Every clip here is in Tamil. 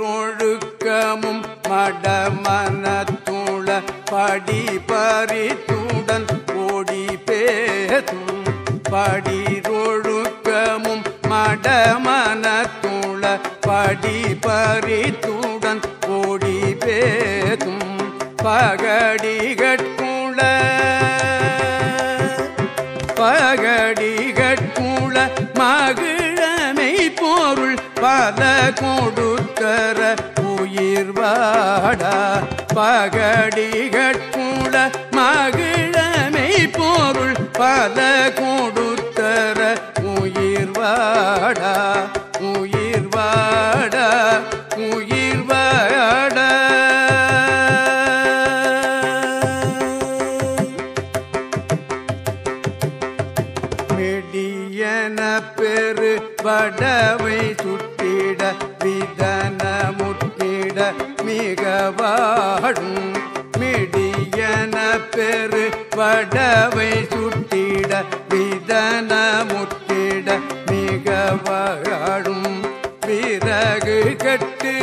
படிரொழுக்கமும் மடமனத்துள படி பறித்துடன் ஓடி பேதும் படிரொழுக்கமும் மடமனத்துள படி பறித்துடன் ஓடி பேதும் பகடிகட்குள பல கொடுத்தர உயிர் வாடா. பகடிகட்குள மகிழமை பொருள். பல கொடுத்தர உயிர் வாடா. உயிர் வாடா. உயிர் வாடா. மெடியன பெரு வடவை சுட்டு மிகவாடும் மிடியன பெரு வடவை சுட்டிட விதன முட்டிட மிகவாடும் பிறகு கட்டு.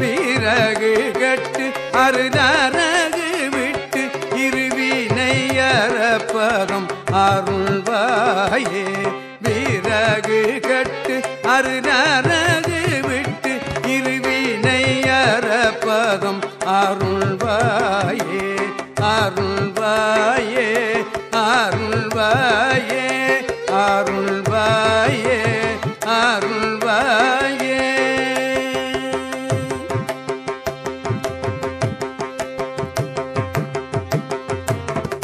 பிறகு கட்டு அருதரகு விட்டு இருவினையறப்பதம் அருள்வாயே. பிறகு கட்டு அருதர அருள்வாயே அருள்வாயே அருள்வாயே அருள்வாயே அருள்வாயே.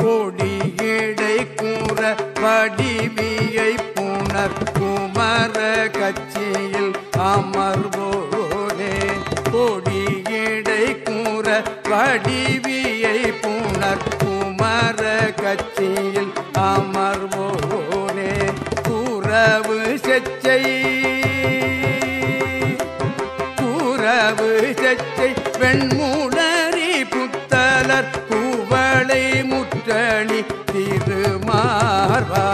கொடியடை கூற வடிவியை புனர் குமர கட்சியில் அமர்வோரே. வடிவியை புனர் குமர கட்சியில் அமர்வோனே குறவு செச்சை. கூறவு செச்சை வெண்முடரி புத்தலர் குவளை முற்றணி திருமார்வா.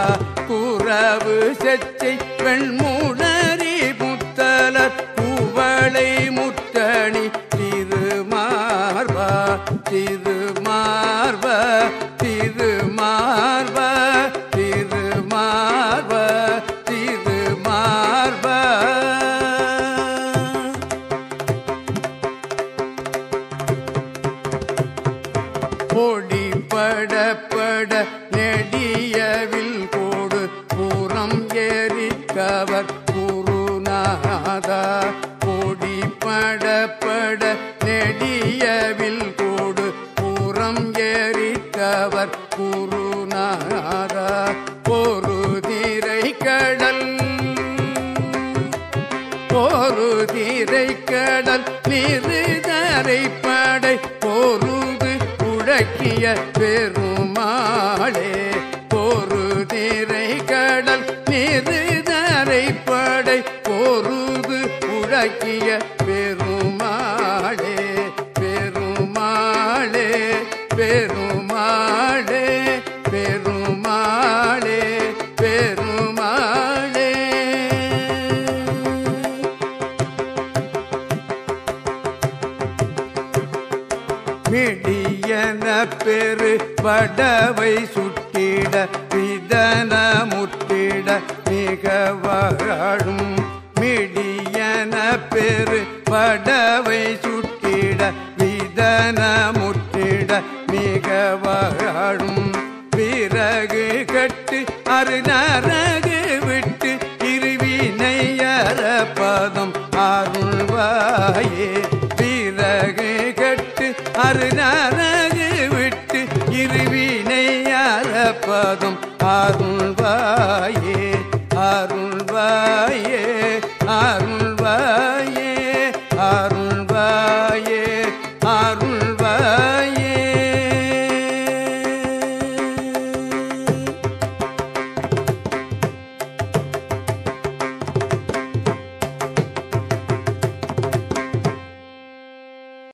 குறவு செச்சை வெண்முடரி புத்தலர் குவளை முற்றணி பொடி பட பட நெடியவில் கோடு. புறம் ஏறிக்கவர் குருநாதா. பொடி பட பட நெடியவில் கோடு. புறம் ஏறிக்கவர் குருநாதா. ஒரு திரை கடல் ஒரு திரை கடல் நிறுதரை படை பொருது இலக்கிய பெருமாளே ஒரு திரை கடல் நிறுதரை படை பொருது உழக்கிய பெருமாளே பெருமாளே பெருமாளே பெருமாளே பெருமாளே. மிடியன பெரு வடவை சுட்டிட விதன முட்டிட மிக வாழும் மிடியன பெரு வடவை சுட்டிட விதன